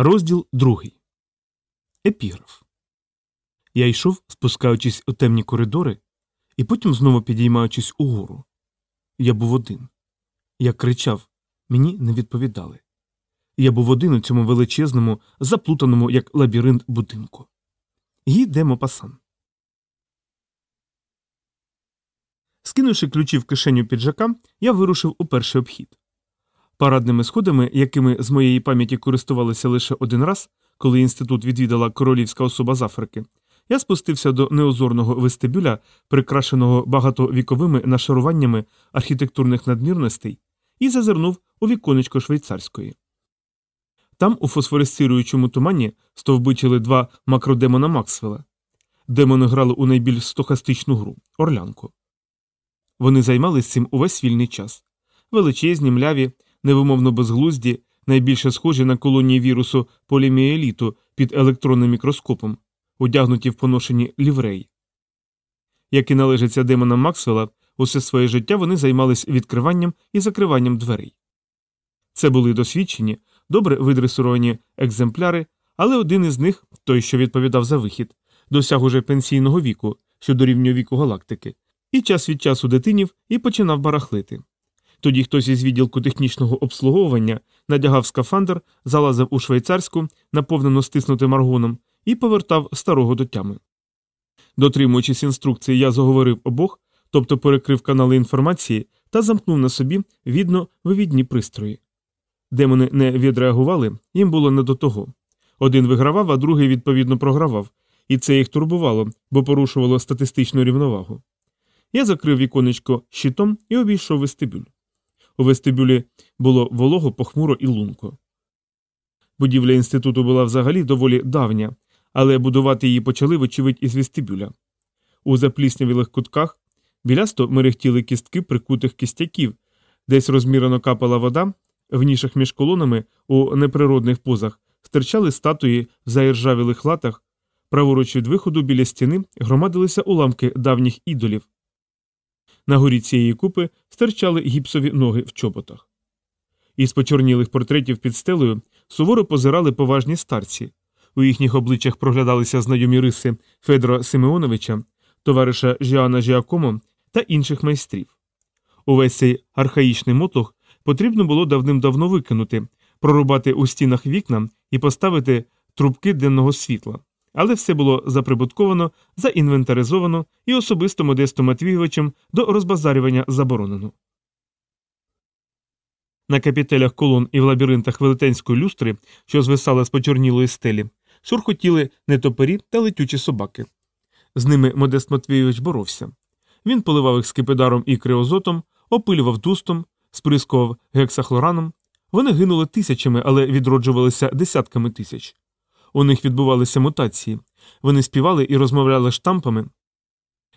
Розділ другий. Епіграф. Я йшов, спускаючись у темні коридори, і потім знову підіймаючись угору. Я був один. Я кричав, мені не відповідали. Я був один у цьому величезному, заплутаному, як лабіринт будинку. Гі де Мопасан. Скинувши ключі в кишеню піджака, я вирушив у перший обхід. Парадними сходами, якими з моєї пам'яті користувалися лише один раз, коли інститут відвідала королівська особа з Африки, я спустився до неозорного вестибюля, прикрашеного багатовіковими нашаруваннями архітектурних надмірностей, і зазирнув у віконечко швейцарської. Там, у фосфоресцируючому тумані, стовбичили два макродемона Максвелла. Демони грали у найбільш стохастичну гру орлянку. Вони займалися цим увесь вільний час. Величезні, мляві, невимовно безглузді, найбільше схожі на колонії вірусу поліміеліту під електронним мікроскопом, одягнуті в поношені лівреї. Як і належиться демонам Максвелла, усе своє життя вони займались відкриванням і закриванням дверей. Це були досвідчені, добре видресуровані екземпляри, але один із них, той, що відповідав за вихід, досяг уже пенсійного віку, що дорівнює віку галактики, і час від часу дитинів і починав барахлити. Тоді хтось із відділку технічного обслуговування надягав скафандр, залазив у швейцарську, наповнену стиснутим аргоном, і повертав старого до тями. Дотримуючись інструкції, я заговорив обох, тобто перекрив канали інформації та замкнув на собі відно вивідні пристрої. Демони не відреагували, їм було не до того. Один вигравав, а другий відповідно програвав, і це їх турбувало, бо порушувало статистичну рівновагу. Я закрив віконечко щитом і обійшов вестибюль. У вестибюлі було волого, похмуро і лунко. Будівля інституту була взагалі доволі давня, але будувати її почали, вочевидь, із вестибюля. У запліснявілих кутках білясто мерехтіли кістки прикутих кістяків, десь розмірено капала вода, в нішах між колонами у неприродних позах стирчали статуї в заіржавілих латах, праворуч від виходу біля стіни громадилися уламки давніх ідолів. На горі цієї купи стирчали гіпсові ноги в чоботах. Із почорнілих портретів під стелею суворо позирали поважні старці. У їхніх обличчях проглядалися знайомі риси Федора Симеоновича, товариша Жіана Жіакомо та інших майстрів. Увесь цей архаїчний мотлох потрібно було давним-давно викинути, прорубати у стінах вікна і поставити трубки денного світла. Але все було заприбутковано, заінвентаризовано і особисто Модестом Матвійовичем до розбазарювання заборонено. На капітелях колон і в лабіринтах велетенської люстри, що звисала з почорнілої стелі, шурхотіли нетопері та летючі собаки. З ними Модест Матвійович боровся. Він поливав їх скипидаром і криозотом, опилював дустом, сприскував гексахлораном. Вони гинули тисячами, але відроджувалися десятками тисяч. У них відбувалися мутації, вони співали і розмовляли штампами.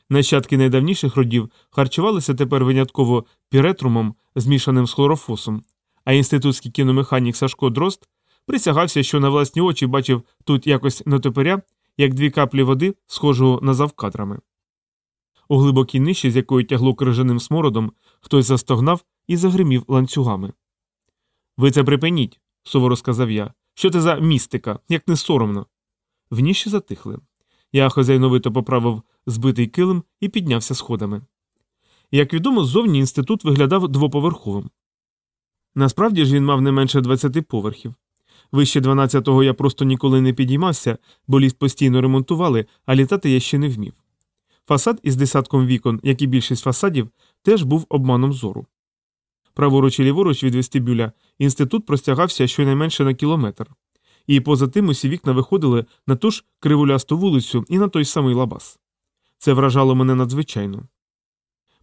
Нащадки найдавніших родів харчувалися тепер винятково піретрумом, змішаним з хлорофосом, а інститутський кіномеханік Сашко Дрозд присягався, що на власні очі бачив тут якось нетоперя, як дві каплі води, схожого на завкадрами. У глибокій ниші, з якої тягло крижаним смородом, хтось застогнав і загримів ланцюгами. Ви це припиніть, суворо сказав я. Що це за містика, як не соромно? В ніші затихли. Я хазяйновито поправив збитий килим і піднявся сходами. Як відомо, ззовні інститут виглядав двоповерховим. Насправді ж він мав не менше 20 поверхів. Вище 12-го я просто ніколи не підіймався, бо ліфт постійно ремонтували, а літати я ще не вмів. Фасад із десятком вікон, як і більшість фасадів, теж був обманом зору. Праворуч і ліворуч від вестибюля інститут простягався щонайменше на кілометр, і поза тим усі вікна виходили на ту ж кривулясту вулицю і на той самий лабаз. Це вражало мене надзвичайно.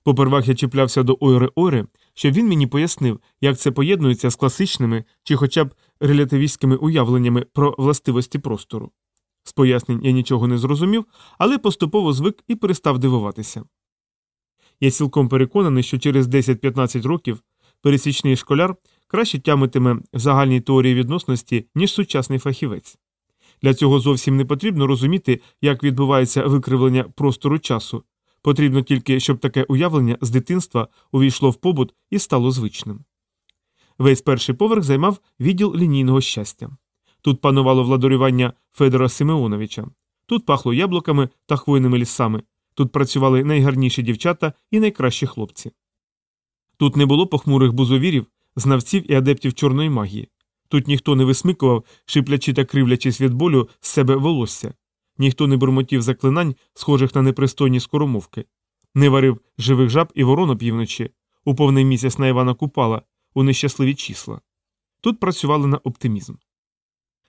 Попервах я чіплявся до Ойре Ойре, щоб він мені пояснив, як це поєднується з класичними чи хоча б релятивістськими уявленнями про властивості простору. З пояснень я нічого не зрозумів, але поступово звик і перестав дивуватися. Я цілком переконаний, що через 10-15 років пересічний школяр краще тямитиме в загальній теорії відносності, ніж сучасний фахівець. Для цього зовсім не потрібно розуміти, як відбувається викривлення простору часу. Потрібно тільки, щоб таке уявлення з дитинства увійшло в побут і стало звичним. Весь перший поверх займав відділ лінійного щастя. Тут панувало владарювання Федора Симеоновича. Тут пахло яблуками та хвойними лісами. Тут працювали найгарніші дівчата і найкращі хлопці. Тут не було похмурих бузовірів, знавців і адептів чорної магії. Тут ніхто не висмикував, шиплячи та кривлячись від болю з себе волосся, ніхто не бурмотів заклинань, схожих на непристойні скоромовки, не варив живих жаб і ворон опівночі, у повний місяць на Івана Купала, у нещасливі числа. Тут працювали на оптимізм.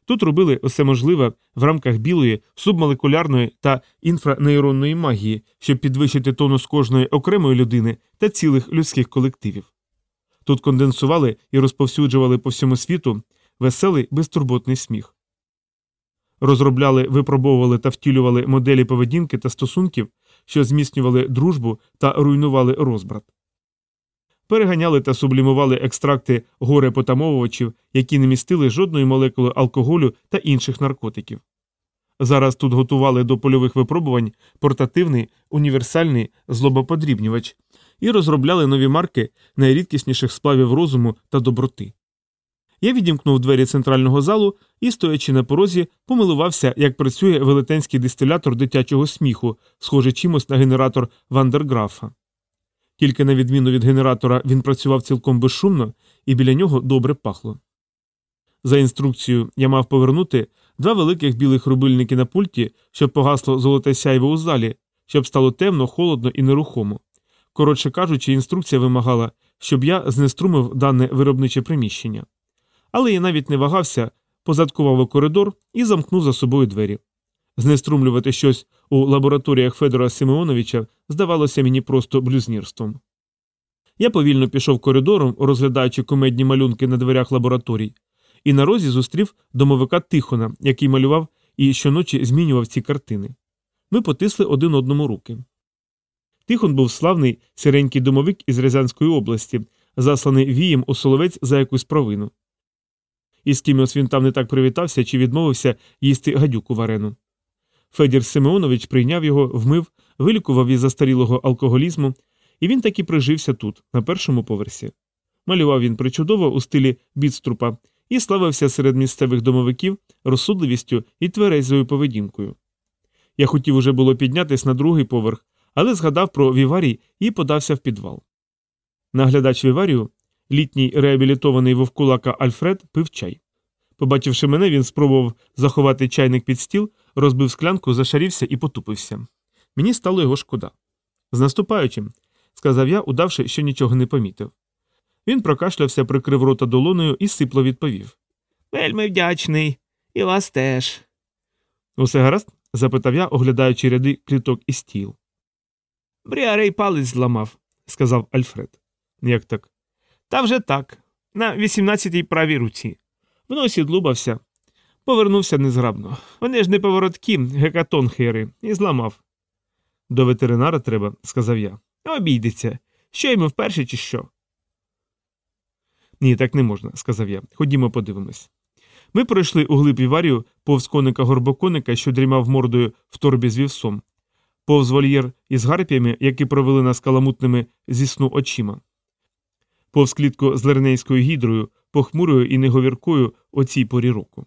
Тут робили усе можливе в рамках білої, субмолекулярної та інфранейронної магії, щоб підвищити тонус кожної окремої людини та цілих людських колективів. Тут конденсували і розповсюджували по всьому світу веселий безтурботний сміх. Розробляли, випробовували та втілювали моделі поведінки та стосунків, що зміцнювали дружбу та руйнували розбрат. Переганяли та сублімували екстракти горе-потамовувачів, які не містили жодної молекули алкоголю та інших наркотиків. Зараз тут готували до польових випробувань портативний універсальний злобоподрібнювач і розробляли нові марки найрідкісніших сплавів розуму та доброти. Я відімкнув двері центрального залу і, стоячи на порозі, помилувався, як працює велетенський дистилятор дитячого сміху, схожий чимось на генератор Вандерграфа. Тільки на відміну від генератора він працював цілком безшумно і біля нього добре пахло. За інструкцією я мав повернути два великих білих рубильники на пульті, щоб погасло золоте сяйво у залі, щоб стало темно, холодно і нерухомо. Коротше кажучи, інструкція вимагала, щоб я знеструмив дане виробниче приміщення. Але я навіть не вагався, позадкував у коридор і замкнув за собою двері. Знеструмлювати щось у лабораторіях Федора Симеоновича здавалося мені просто блюзнірством. Я повільно пішов коридором, розглядаючи кумедні малюнки на дверях лабораторій, і на розі зустрів домовика Тихона, який малював і щоночі змінював ці картини. Ми потисли один одному руки. Тихон був славний сиренький домовик із Рязанської області, засланий вієм у соловець за якусь провину. І з кимось він там не так привітався чи відмовився їсти гадюку варену. Федір Симеонович прийняв його, вмив, вилікував із застарілого алкоголізму, і він таки прижився тут, на першому поверсі. Малював він причудово у стилі бідструпа і славився серед місцевих домовиків розсудливістю і тверезою поведінкою. Я хотів уже було піднятись на другий поверх, але згадав про Віварій і подався в підвал. Наглядач Віварію, літній реабілітований вовкулака Альфред, пив чай. Побачивши мене, він спробував заховати чайник під стіл, розбив склянку, зашарівся і потупився. Мені стало його шкода. З наступаючим, сказав я, удавши, що нічого не помітив. Він прокашлявся, прикрив рота долоною і сипло відповів Вельми вдячний, і вас теж. Усе гаразд? запитав я, оглядаючи ряди кліток і стіл. Бріарей палець зламав, сказав Альфред. Як так? Та вже так, на 18-й правій руці. В носі длубався. Повернувся незграбно. Вони ж не повороткі, гекатонхери, і зламав. До ветеринара треба, сказав я. Обійдеться. Що йому вперше, чи що? Ні, так не можна, сказав я. Ходімо, подивимось. Ми пройшли у глиб віварію повз коника горбоконика, що дрімав мордою в торбі з вівсом, повз вольєр із гарпіями, які провели нас каламутними зі сну очима, повз клітку з лернейською гідрою, похмурою і неговіркою о цій порі року.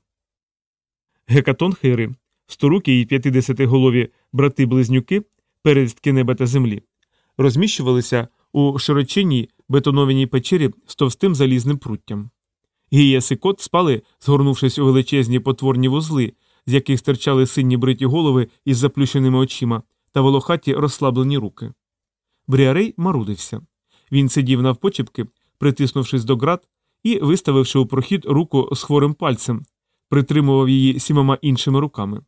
Гекатонхери, сторукі і п'ятидесятиголові брати-близнюки, передстки неба та землі, розміщувалися у широчинній бетонованій печері з товстим залізним пруттям. Гієс і кот спали, згорнувшись у величезні потворні вузли, з яких стирчали сині бриті голови із заплющеними очима та волохаті розслаблені руки. Бріарей марудився. Він сидів навпочепки, притиснувшись до град і виставивши у прохід руку з хворим пальцем, притримував її сімома іншими руками.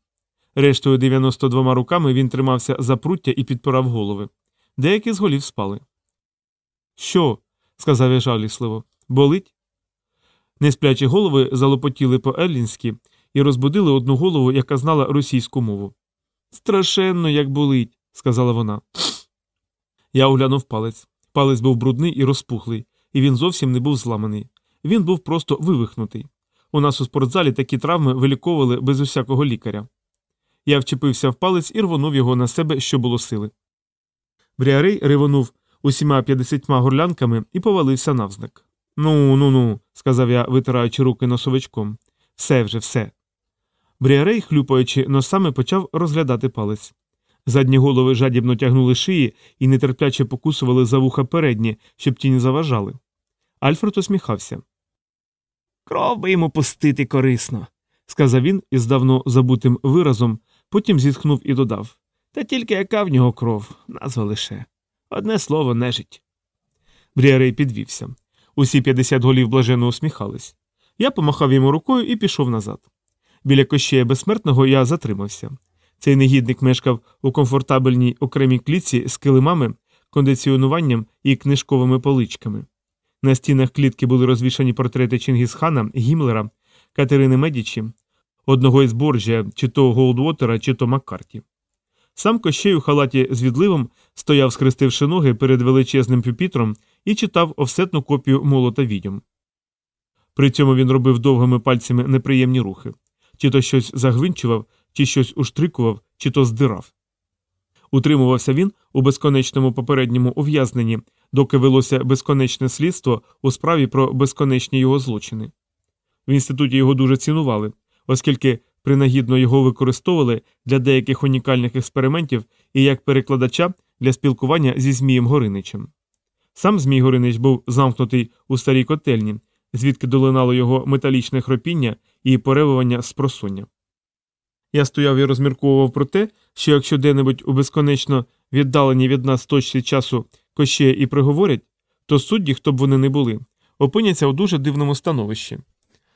Рештою 92 руками він тримався за пруття і підпирав голови. Деякі з голів спали. Що? сказав я жалісливо. Болить? Несплячі голови залопотіли по еллінськи і розбудили одну голову, яка знала російську мову. Страшенно, як болить, сказала вона. Я оглянув палець. Палець був брудний і розпухлий, і він зовсім не був зламаний. Він був просто вивихнутий. У нас у спортзалі такі травми виліковували без усякого лікаря. Я вчепився в палець і рвонув його на себе, що було сили. Бріарей ривонув усіма п'ятдесятьма горлянками і повалився навзнак. Ну, ну, ну, сказав я, витираючи руки носовичком. Все вже, все. Бріарей, хлюпаючи носами, почав розглядати палець. Задні голови жадібно тягнули шиї і нетерпляче покусували за вуха передні, щоб ті не заважали. Альфред усміхався. Кров би йому пустити корисно, сказав він із давно забутим виразом, потім зітхнув і додав. Та тільки яка в нього кров, назва лише. Одне слово нежить. Бріарей підвівся. Усі 50 голів блаженно усміхались. Я помахав йому рукою і пішов назад. Біля кощея безсмертного я затримався. Цей негідник мешкав у комфортабельній окремій клітці з килимами, кондиціонуванням і книжковими поличками. На стінах клітки були розвішані портрети Чингісхана, Гімлера, Катерини Медічі, одного із Борджія, чи то Голдвотера, чи то Маккарті. Сам Кощей у халаті з відливом стояв, схрестивши ноги перед величезним пюпітром і читав офсетну копію молота відьом. При цьому він робив довгими пальцями неприємні рухи чи то щось загвинчував, чи щось уштрикував, чи то здирав. Утримувався він у безконечному попередньому ув'язненні, доки велося безконечне слідство у справі про безконечні його злочини. В інституті його дуже цінували, оскільки принагідно його використовували для деяких унікальних експериментів і як перекладача для спілкування зі Змієм Гориничем. Сам Змій Горинич був замкнутий у старій котельні, звідки долинало його металічне хропіння і перевивання з просоння. Я стояв і розмірковував про те, що якщо де-небудь у безконечно віддалені від нас точці часу кощея і приговорять, то судді, хто б вони не були, опиняться у дуже дивному становищі.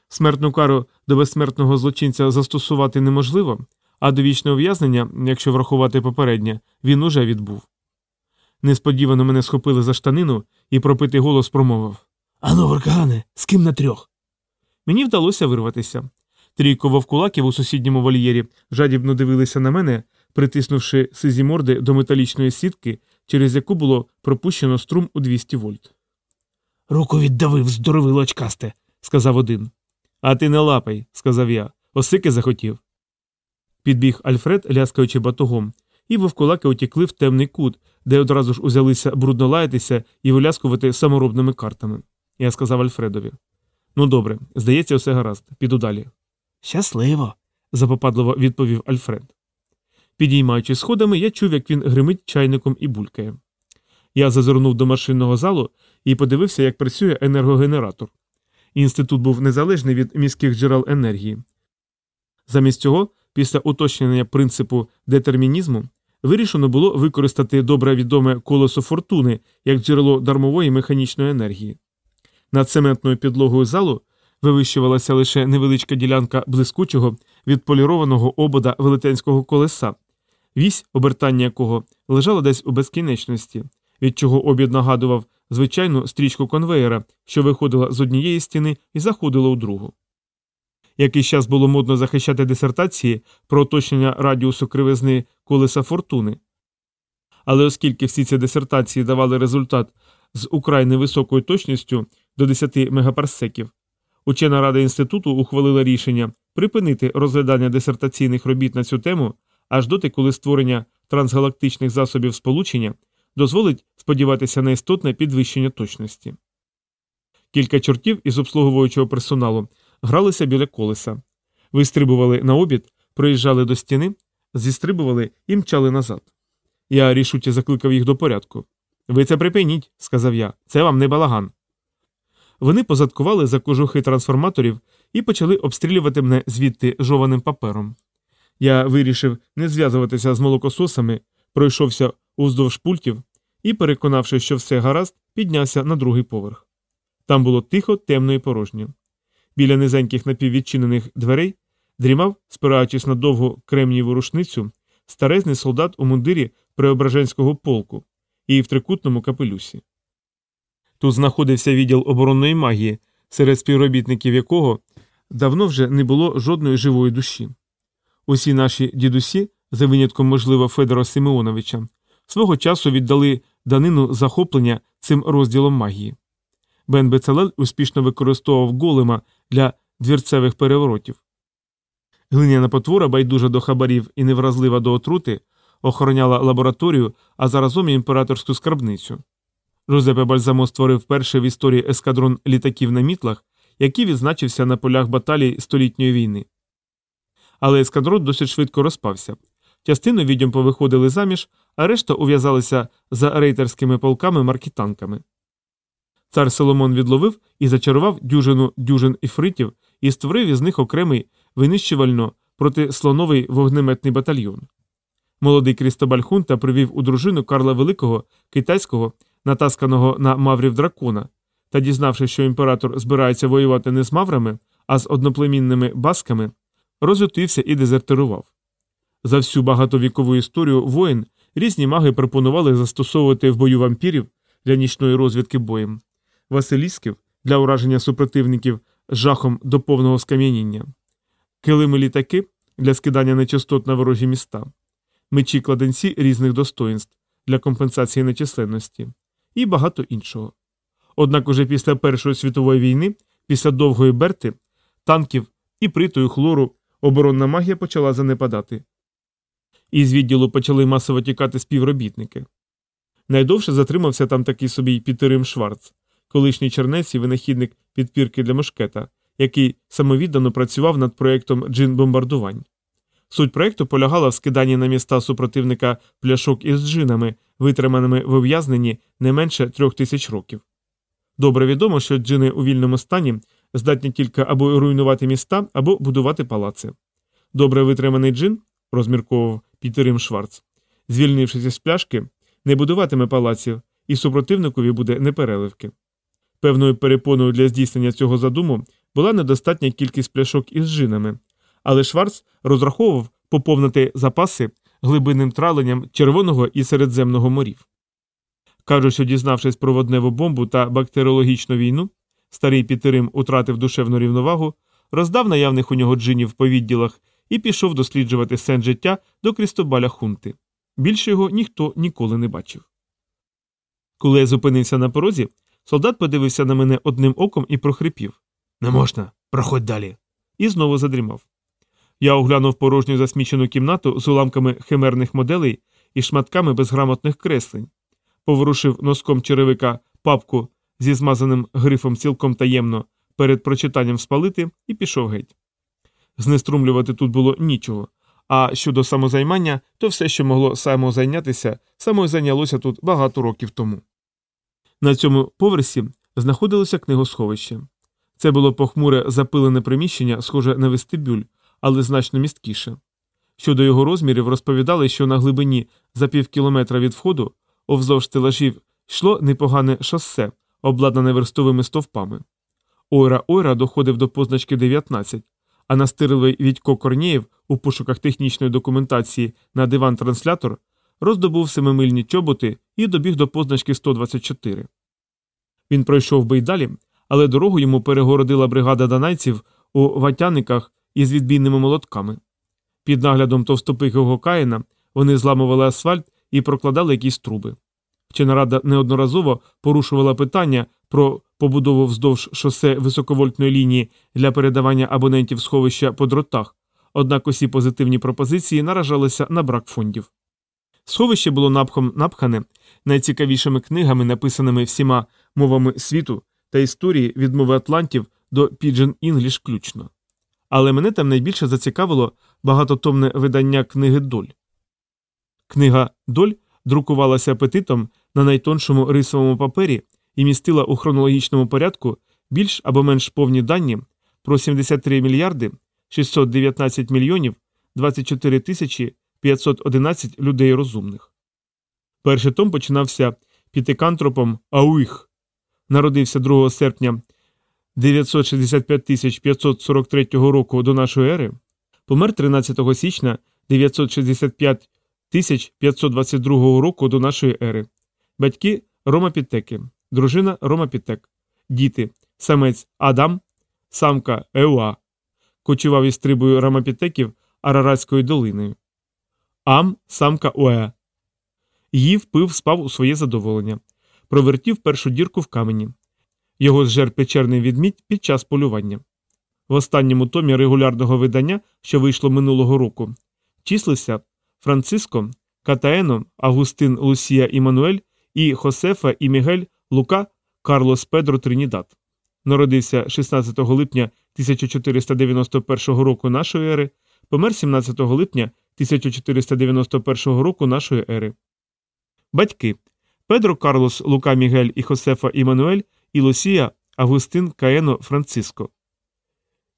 Смертну кару до безсмертного злочинця застосувати неможливо, а до вічного ув'язнення, якщо врахувати попереднє, він уже відбув. Несподівано мене схопили за штанину і пропитий голос промовив Ану, Варкагане, з ким на трьох? Мені вдалося вирватися. Трійко вовкулаків у сусідньому вольєрі жадібно дивилися на мене, притиснувши сизі морди до металічної сітки, через яку було пропущено струм у 200 вольт. Руку віддавив, здоровило очкасте, сказав один. А ти не лапай, сказав я. Осики захотів. Підбіг Альфред, ляскаючи батогом, і вовкулаки утікли в темний кут, де одразу ж узялися брудно лаятися і виляскувати саморобними картами. Я сказав Альфредові. Ну добре, здається, все гаразд, піду далі. Щасливо, запопадливо відповів Альфред. Підіймаючи сходами, я чув, як він гримить чайником і булькає. Я зазирнув до машинного залу і подивився, як працює енергогенератор. Інститут був незалежний від міських джерел енергії. Замість цього, після уточнення принципу детермінізму, вирішено було використати добре відоме колесо фортуни як джерело дармової механічної енергії. Над цементною підлогою залу вивищувалася лише невеличка ділянка блискучого відполірованого обода велетенського колеса, вісь, обертання якого лежала десь у безкінечності, від чого обід нагадував звичайну стрічку конвеєра, що виходила з однієї стіни і заходила у другу. Якийсь час було модно захищати дисертації про оточення радіусу кривизни колеса фортуни. Але оскільки всі ці дисертації давали результат з украй невисокою точністю до 10 мегапарсеків, учена рада інституту ухвалила рішення припинити розглядання дисертаційних робіт на цю тему аж доти, коли створення трансгалактичних засобів сполучення дозволить сподіватися на істотне підвищення точності. Кілька чортів із обслуговуючого персоналу гралися біля колеса, вистрибували на обід, проїжджали до стіни, зістрибували і мчали назад. Я рішуче закликав їх до порядку. Ви це припиніть, сказав я, це вам не балаган. Вони позадкували за кожухи трансформаторів і почали обстрілювати мене звідти жованим папером. Я вирішив не зв'язуватися з молокососами, пройшовся уздовж пультів і, переконавши, що все гаразд, піднявся на другий поверх. Там було тихо, темно і порожньо. Біля низеньких напіввідчинених дверей дрімав, спираючись на довгу кремнієву рушницю, старезний солдат у мундирі Преображенського полку і в трикутному капелюсі. Тут знаходився відділ оборонної магії, серед співробітників якого давно вже не було жодної живої душі. Усі наші дідусі, за винятком, можливо, Федора Симеоновича, свого часу віддали данину захоплення цим розділом магії. Бен Бецалель успішно використовував голема для двірцевих переворотів. Глиняна потвора, байдужа до хабарів і невразлива до отрути, охороняла лабораторію, а заразом і імператорську скарбницю. Жозепе Бальзамо створив перший в історії ескадрон літаків на мітлах, який відзначився на полях баталій столітньої війни. Але ескадрон досить швидко розпався. Частину відьом повиходили заміж, а решта ув'язалися за рейтерськими полками маркітанками. Цар Соломон відловив і зачарував дюжину дюжин іфритів і створив із них окремий винищувально протислоновий вогнеметний батальйон. Молодий Крістобаль Хунта привів у дружину Карла Великого, китайського, натасканого на маврів дракона, та, дізнавшись, що імператор збирається воювати не з маврами, а з одноплемінними басками, розютився і дезертирував. За всю багатовікову історію воїн різні маги пропонували застосовувати в бою вампірів для нічної розвідки боєм, василісків для ураження супротивників жахом до повного скам'яніння, килими літаки для скидання нечистот на ворожі міста, мечі кладенці різних достоїнств для компенсації нечисленності і багато іншого. Однак уже після Першої світової війни, після довгої берти, танків і притою хлору оборонна магія почала занепадати. Із відділу почали масово тікати співробітники. Найдовше затримався там такий собі Пітерим Шварц, колишній чернець і винахідник підпірки для мушкета, який самовіддано працював над проєктом джин бомбардувань. Суть проєкту полягала в скиданні на міста супротивника пляшок із джинами, витриманими в ув'язненні не менше трьох тисяч років. Добре відомо, що джини у вільному стані здатні тільки або руйнувати міста, або будувати палаци. Добре витриманий джин, розмірковував Пітерим Шварц, звільнившись із пляшки, не будуватиме палаців, і супротивникові буде непереливки. Певною перепоною для здійснення цього задуму була недостатня кількість пляшок із джинами, але Шварц розраховував поповнити запаси глибинним траленням Червоного і Середземного морів. Кажуть, що дізнавшись про водневу бомбу та бактеріологічну війну, старий Пітерим утратив душевну рівновагу, роздав наявних у нього джинів по відділах і пішов досліджувати сен життя до Крістобаля Хунти. Більше його ніхто ніколи не бачив. Коли я зупинився на порозі, солдат подивився на мене одним оком і прохрипів Не можна, проходь далі. І знову задрімав. Я оглянув порожню засмічену кімнату з уламками химерних моделей і шматками безграмотних креслень, поворушив носком черевика папку зі змазаним грифом цілком таємно перед прочитанням спалити і пішов геть. Знеструмлювати тут було нічого, а щодо самозаймання, то все, що могло самозайнятися, самозайнялося тут багато років тому. На цьому поверсі знаходилося книгосховище. Це було похмуре запилене приміщення, схоже на вестибюль, але значно місткіше. Щодо його розмірів розповідали, що на глибині за пів кілометра від входу, овздовж стелажів, йшло непогане шосе, обладнане верстовими стовпами. Ойра Ойра доходив до позначки 19, а настирливий Відько Корнієв у пошуках технічної документації на диван-транслятор роздобув семимильні чоботи і добіг до позначки 124. Він пройшов би й далі, але дорогу йому перегородила бригада данайців у ватяниках із відбійними молотками. Під наглядом товстопихого Каїна вони зламували асфальт і прокладали якісь труби. Вчена рада неодноразово порушувала питання про побудову вздовж шосе високовольтної лінії для передавання абонентів сховища по дротах, однак усі позитивні пропозиції наражалися на брак фондів. Сховище було напхом напхане найцікавішими книгами, написаними всіма мовами світу та історії від мови Атлантів до Pidgin English включно. Але мене там найбільше зацікавило багатотомне видання книги Доль. Книга Доль друкувалася апетитом на найтоншому рисовому папері і містила у хронологічному порядку більш або менш повні дані про 73 мільярди 619 мільйонів 24 тисячі 511 людей розумних. Перший том починався пітикантропом Ауїх. Народився 2 серпня 965 543 року до нашої ери, помер 13 січня 965 522 року до нашої ери. Батьки Рома Пітеки, дружина Рома Пітек, діти, самець Адам, самка Еуа, кочував із трибою рамапітеків Араратською долиною. Ам, самка Уе. Їв, пив, спав у своє задоволення, провертів першу дірку в камені. Його зжер печерний відмідь під час полювання. В останньому томі регулярного видання, що вийшло минулого року, числися Франциско, Катаено, Августин Лусія Імануель і Хосефа і Мігель Лука Карлос Педро Тринідад. Народився 16 липня 1491 року нашої ери, помер 17 липня 1491 року нашої ери. Батьки Педро Карлос Лука Мігель і Хосефа Імануель і Лусія Августин Каено Франциско.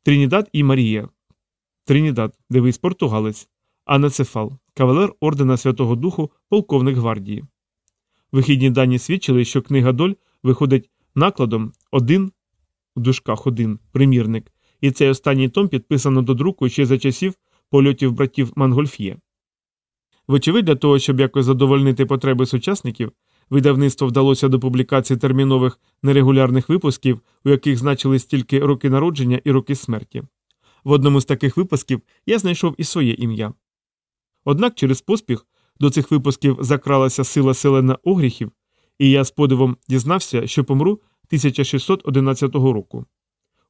Тринідад і Марія. Тринідад, дивись португалець. Анацефал, кавалер ордена Святого Духу, полковник гвардії. Вихідні дані свідчили, що книга доль виходить накладом один в дужках один примірник, і цей останній том підписано до друку ще за часів польотів братів Мангольф'є. Вочевидь, для того, щоб якось задовольнити потреби сучасників, видавництво вдалося до публікації термінових нерегулярних випусків, у яких значились тільки роки народження і роки смерті. В одному з таких випусків я знайшов і своє ім'я. Однак через поспіх до цих випусків закралася сила селена огріхів, і я з подивом дізнався, що помру 1611 року.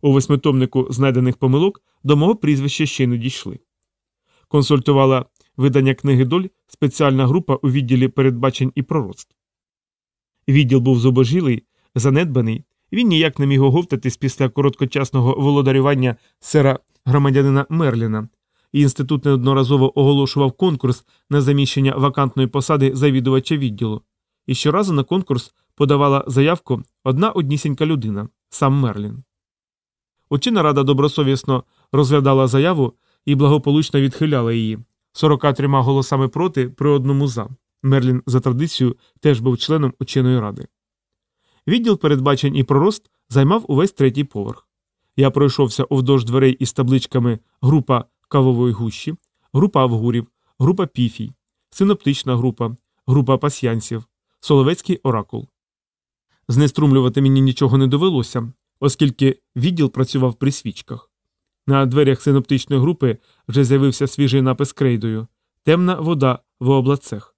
У восьмитомнику знайдених помилок до мого прізвища ще не дійшли. Консультувала видання книги доль спеціальна група у відділі передбачень і пророцтв. Відділ був зубожілий, занедбаний, він ніяк не міг оговтатись після короткочасного володарювання сера громадянина Мерліна, інститут неодноразово оголошував конкурс на заміщення вакантної посади завідувача відділу. І щоразу на конкурс подавала заявку одна однісінька людина сам Мерлін. Учена рада добросовісно розглядала заяву і благополучно відхиляла її 43 голосами проти при одному за. Мерлін за традицією теж був членом ученої ради. Відділ передбачень і пророст займав увесь третій поверх. Я пройшовся уздовж дверей із табличками група кавової гущі, група авгурів, група піфій, синоптична група, група пасьянців, соловецький оракул. Знеструмлювати мені нічого не довелося, оскільки відділ працював при свічках. На дверях синоптичної групи вже з'явився свіжий напис крейдою темна вода в облацех.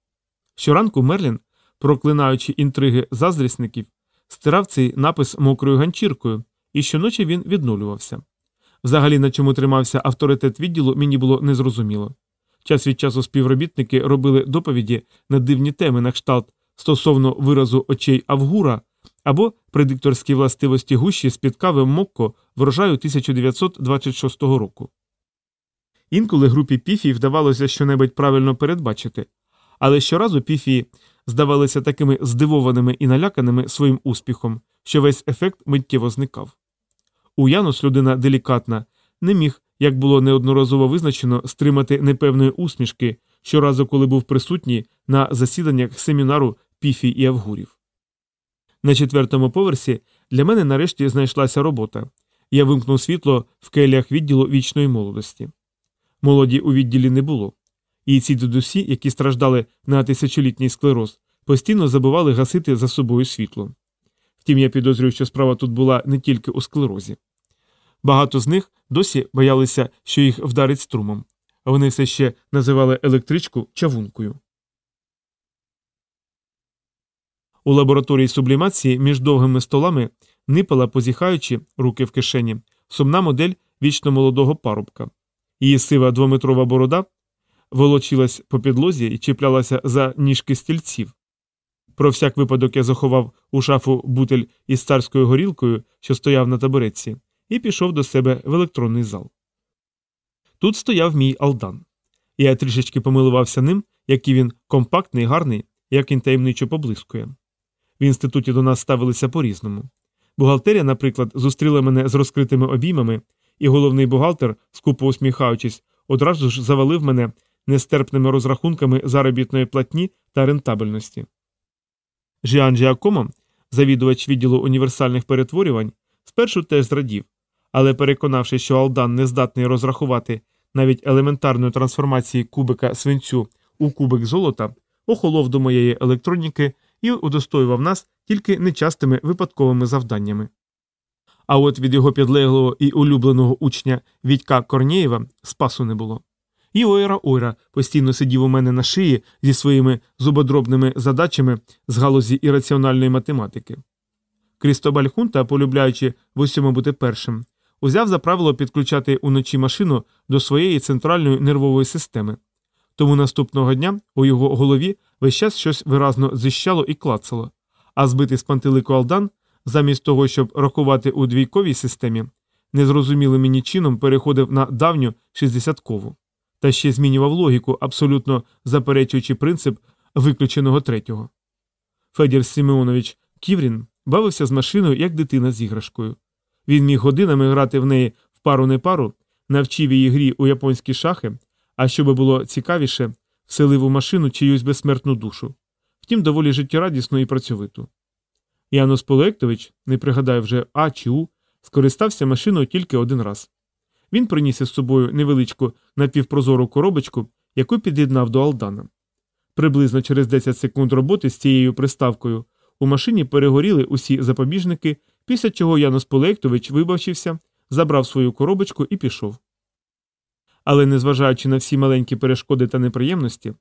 Щоранку Мерлін, проклинаючи інтриги заздрісників, стирав цей напис мокрою ганчіркою, і щоночі він віднулювався. Взагалі, на чому тримався авторитет відділу, мені було незрозуміло. Час від часу співробітники робили доповіді на дивні теми на кшталт стосовно виразу очей Авгура або предикторські властивості гущі з під кави Мокко врожаю 1926 року. Інколи групі піфій вдавалося щонебудь правильно передбачити, але щоразу піфії здавалися такими здивованими і наляканими своїм успіхом, що весь ефект миттєво зникав. У Янус людина делікатна, не міг, як було неодноразово визначено, стримати непевної усмішки щоразу, коли був присутній на засіданнях семінару піфій і авгурів. На четвертому поверсі для мене нарешті знайшлася робота. Я вимкнув світло в келях відділу вічної молодості. Молоді у відділі не було. І ці дідусі, які страждали на тисячолітній склероз, постійно забували гасити за собою світло. Втім, я підозрюю, що справа тут була не тільки у склерозі. Багато з них досі боялися, що їх вдарить струмом, вони все ще називали електричку чавункою. У лабораторії сублімації між довгими столами нипала, позіхаючи, руки в кишені, сумна модель вічно молодого парубка. Її сива двометрова борода волочилась по підлозі і чіплялася за ніжки стільців. Про всяк випадок я заховав у шафу бутель із царською горілкою, що стояв на табуретці, і пішов до себе в електронний зал. Тут стояв мій Алдан. Я трішечки помилувався ним, який він компактний, гарний, як він таємничо поблискує. В інституті до нас ставилися по різному. Бухгалтерія, наприклад, зустріла мене з розкритими обіймами, і головний бухгалтер, скупо усміхаючись, одразу ж завалив мене нестерпними розрахунками заробітної платні та рентабельності. Жіан Джіакомо, завідувач відділу універсальних перетворювань, спершу теж зрадів, але переконавшись, що Алдан не здатний розрахувати навіть елементарної трансформації кубика свинцю у кубик золота, охолов до моєї електроніки і удостоював нас тільки нечастими випадковими завданнями. А от від його підлеглого і улюбленого учня Відька Корнієва спасу не було. І Ойра Ойра постійно сидів у мене на шиї зі своїми зубодробними задачами з галузі ірраціональної математики. Крістобаль Хунта, полюбляючи в усьому бути першим, узяв за правило підключати уночі машину до своєї центральної нервової системи. Тому наступного дня у його голові весь час щось виразно зіщало і клацало, а збитий з пантелику Алдан замість того, щоб рахувати у двійковій системі, незрозумілим мені чином переходив на давню шістдесяткову, та ще змінював логіку, абсолютно заперечуючи принцип виключеного третього. Федір Симеонович Ківрін бавився з машиною, як дитина з іграшкою. Він міг годинами грати в неї в пару не пару, навчив її грі у японські шахи, а щоб було цікавіше, вселив у машину чиюсь безсмертну душу. Втім, доволі життєрадісну і працьовиту. Янус Полектович, не пригадаю вже А чи У, скористався машиною тільки один раз. Він приніс із собою невеличку напівпрозору коробочку, яку під'єднав до Алдана. Приблизно через 10 секунд роботи з цією приставкою у машині перегоріли усі запобіжники, після чого Янус Полектович вибачився, забрав свою коробочку і пішов. Але незважаючи на всі маленькі перешкоди та неприємності,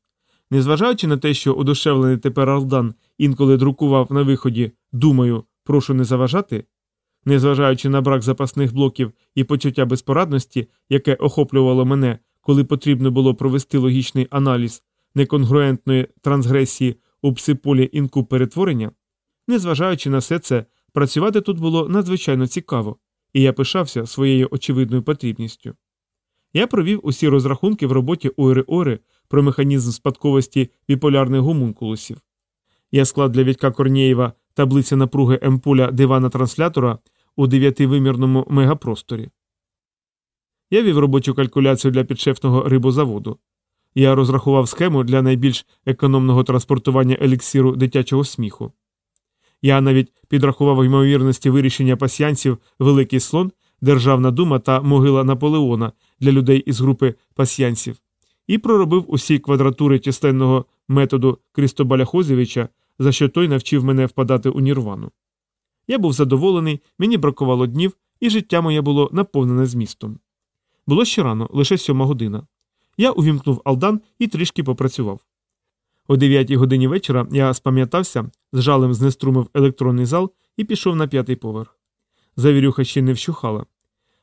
незважаючи на те, що удушевлений тепер Алдан інколи друкував на виході Думаю, прошу не заважати, незважаючи на брак запасних блоків і почуття безпорадності, яке охоплювало мене, коли потрібно було провести логічний аналіз неконгруентної трансгресії у псиполі інкуб перетворення, незважаючи на все це, працювати тут було надзвичайно цікаво, і я пишався своєю очевидною потрібністю. Я провів усі розрахунки в роботі Ойри-Ойри про механізм спадковості біполярних гомункулусів. Я склад для Вітька Корнієва таблиці напруги емпуля дивана транслятора у дев'ятивимірному мегапросторі. Я вів робочу калькуляцію для підшефного рибозаводу. Я розрахував схему для найбільш економного транспортування еліксиру дитячого сміху. Я навіть підрахував ймовірності вирішення пасіянців Великий слон, Державна дума та могила Наполеона для людей із групи пасіянців, і проробив усі квадратури численного методу Крістобаля Хозевича, за що той навчив мене впадати у нірвану. Я був задоволений, мені бракувало днів, і життя моє було наповнене змістом. Було ще рано, лише сьома година. Я увімкнув Алдан і трішки попрацював. О дев'ятій годині вечора я спам'ятався, з жалем знеструмив електронний зал і пішов на п'ятий поверх. Завірюха ще не вщухала.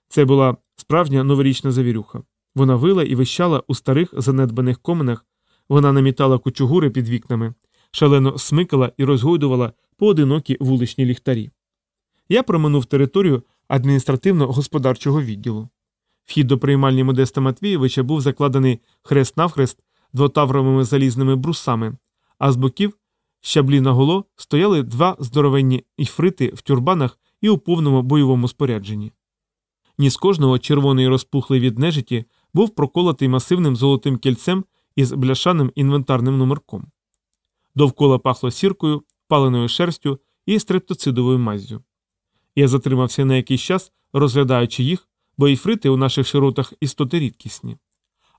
Це була справжня новорічна завірюха. Вона вила і вищала у старих занедбаних коменах, вона намітала кучугури під вікнами, шалено смикала і розгойдувала поодинокі вуличні ліхтарі. Я проминув територію адміністративно-господарчого відділу. Вхід до приймальні Модеста Матвійовича був закладений хрест навхрест двотавровими залізними брусами, а з боків щаблі наголо стояли два здоровенні іфрити в тюрбанах і у повному бойовому спорядженні. Ніс кожного червоний розпухлий від нежиті був проколотий масивним золотим кільцем із бляшаним інвентарним номерком. Довкола пахло сіркою, паленою шерстю і стрептоцидовою маззю. Я затримався на якийсь час, розглядаючи їх, бо іфрити у наших широтах істоти рідкісні.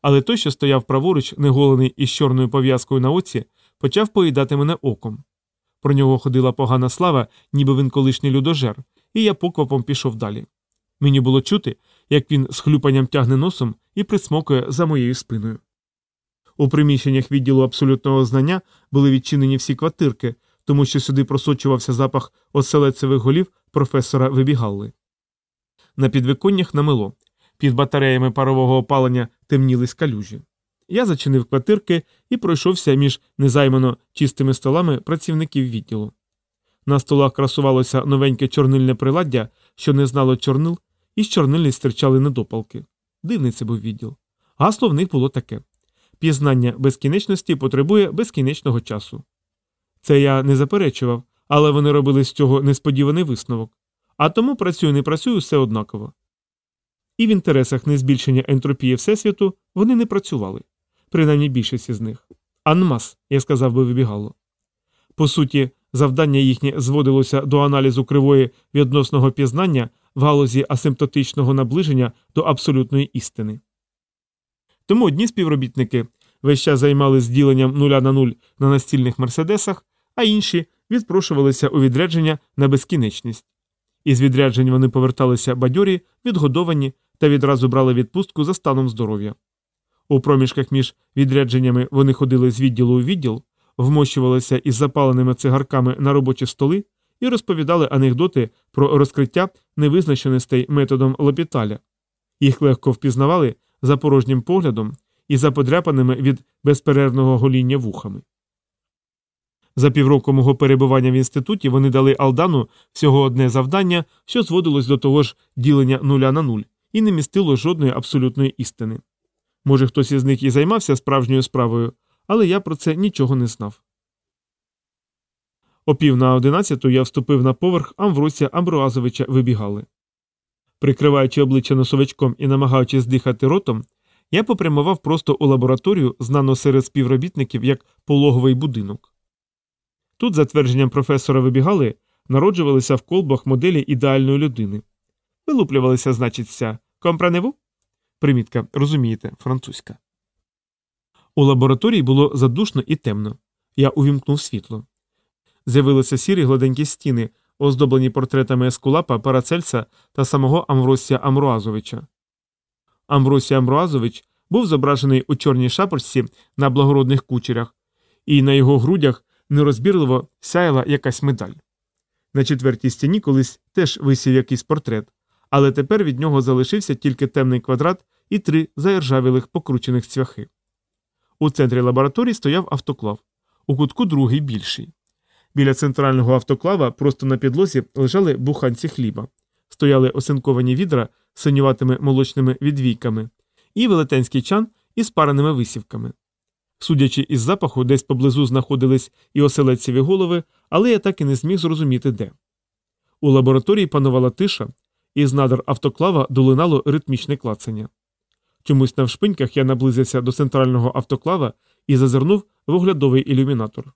Але той, що стояв праворуч, неголений із чорною пов'язкою на оці, почав поїдати мене оком. Про нього ходила погана слава, ніби він колишній людожер, і я поквапом пішов далі. Мені було чути, як він з хлюпанням тягне носом і присмокує за моєю спиною. У приміщеннях відділу абсолютного знання були відчинені всі квартирки, тому що сюди просочувався запах оселецевих голів професора Вибігалли. На підвиконнях намило. Під батареями парового опалення темніли скалюжі. Я зачинив квартирки і пройшовся між незаймано чистими столами працівників відділу. На столах красувалося новеньке чорнильне приладдя, що не знало чорнил, і з чорнильниць стирчали недопалки. Дивний це був відділ. Гасло в них було таке пізнання безкінечності потребує безкінечного часу. Це я не заперечував, але вони робили з цього несподіваний висновок. А тому працюю не працюю все однаково. І в інтересах незбільшення ентропії Всесвіту вони не працювали, принаймні більшість із них. Анмас, я сказав би вибігало. По суті, завдання їхнє зводилося до аналізу кривої відносного пізнання в галузі асимптотичного наближення до абсолютної істини. Тому одні співробітники весь час займалися діленням нуля на нуль на настільних мерседесах, а інші відпрошувалися у відрядження на безкінечність. Із відряджень вони поверталися бадьорі, відгодовані та відразу брали відпустку за станом здоров'я. У проміжках між відрядженнями вони ходили з відділу у відділ, вмощувалися із запаленими цигарками на робочі столи і розповідали анекдоти про розкриття невизначеностей методом лопіталя. Їх легко впізнавали за порожнім поглядом і за подряпаними від безперервного гоління вухами. За півроку мого перебування в інституті вони дали Алдану всього одне завдання, що зводилось до того ж ділення нуля на нуль, і не містило жодної абсолютної істини. Може, хтось із них і займався справжньою справою, але я про це нічого не знав. О пів на одинадцяту я вступив на поверх Амвросія Амбруазовича вибігали. Прикриваючи обличчя носовичком і намагаючись дихати ротом, я попрямував просто у лабораторію, знану серед співробітників як пологовий будинок. Тут, за твердженням професора вибігали, народжувалися в колбах моделі ідеальної людини. Вилуплювалися, значиться, компраневу? Примітка, розумієте, французька. У лабораторії було задушно і темно. Я увімкнув світло. З'явилися сірі гладенькі стіни, оздоблені портретами Ескулапа, Парацельса та самого Амвросія Амруазовича. Амвросій Амруазович був зображений у чорній шапочці на благородних кучерях, і на його грудях нерозбірливо сяяла якась медаль. На четвертій стіні колись теж висів якийсь портрет, але тепер від нього залишився тільки темний квадрат і три заіржавілих покручених цвяхи. У центрі лабораторії стояв автоклав, у кутку другий більший. Біля центрального автоклава просто на підлозі лежали буханці хліба, стояли осинковані відра з синюватими молочними відвійками і велетенський чан із пареними висівками. Судячи із запаху, десь поблизу знаходились і оселедцеві голови, але я так і не зміг зрозуміти де. У лабораторії панувала тиша, і з надр автоклава долинало ритмічне клацання. Чомусь навшпиньках я наблизився до центрального автоклава і зазирнув в оглядовий ілюмінатор.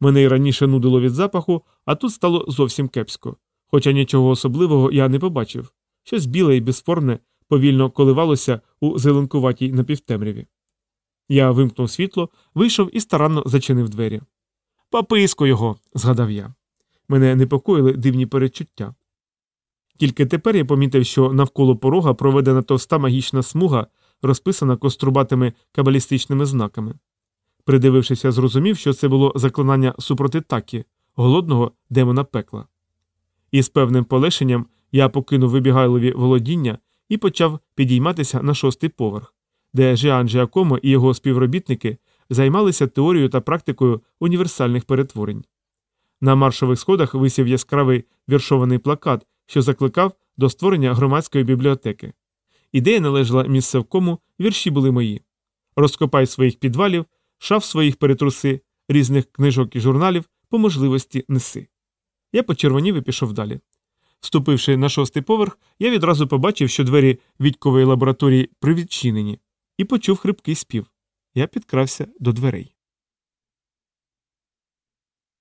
Мене й раніше нудило від запаху, а тут стало зовсім кепсько. Хоча нічого особливого я не побачив. Щось біле і безформне повільно коливалося у зеленкуватій напівтемряві. Я вимкнув світло, вийшов і старанно зачинив двері. Пописку його, згадав я. Мене непокоїли дивні перечуття. Тільки тепер я помітив, що навколо порога проведена товста магічна смуга, розписана кострубатими кабалістичними знаками. Придивившись, я зрозумів, що це було заклинання супроти такі, голодного демона пекла. І з певним полегшенням я покинув вибігайлові володіння і почав підійматися на шостий поверх, де Жіан Джіакомо і його співробітники займалися теорією та практикою універсальних перетворень. На маршових сходах висів яскравий віршований плакат, що закликав до створення громадської бібліотеки. Ідея належала місцевкому, вірші були мої. Розкопай своїх підвалів, шаф своїх перетруси, різних книжок і журналів по можливості неси. Я почервонів і пішов далі. Вступивши на шостий поверх, я відразу побачив, що двері відькової лабораторії привідчинені, і почув хрипкий спів. Я підкрався до дверей.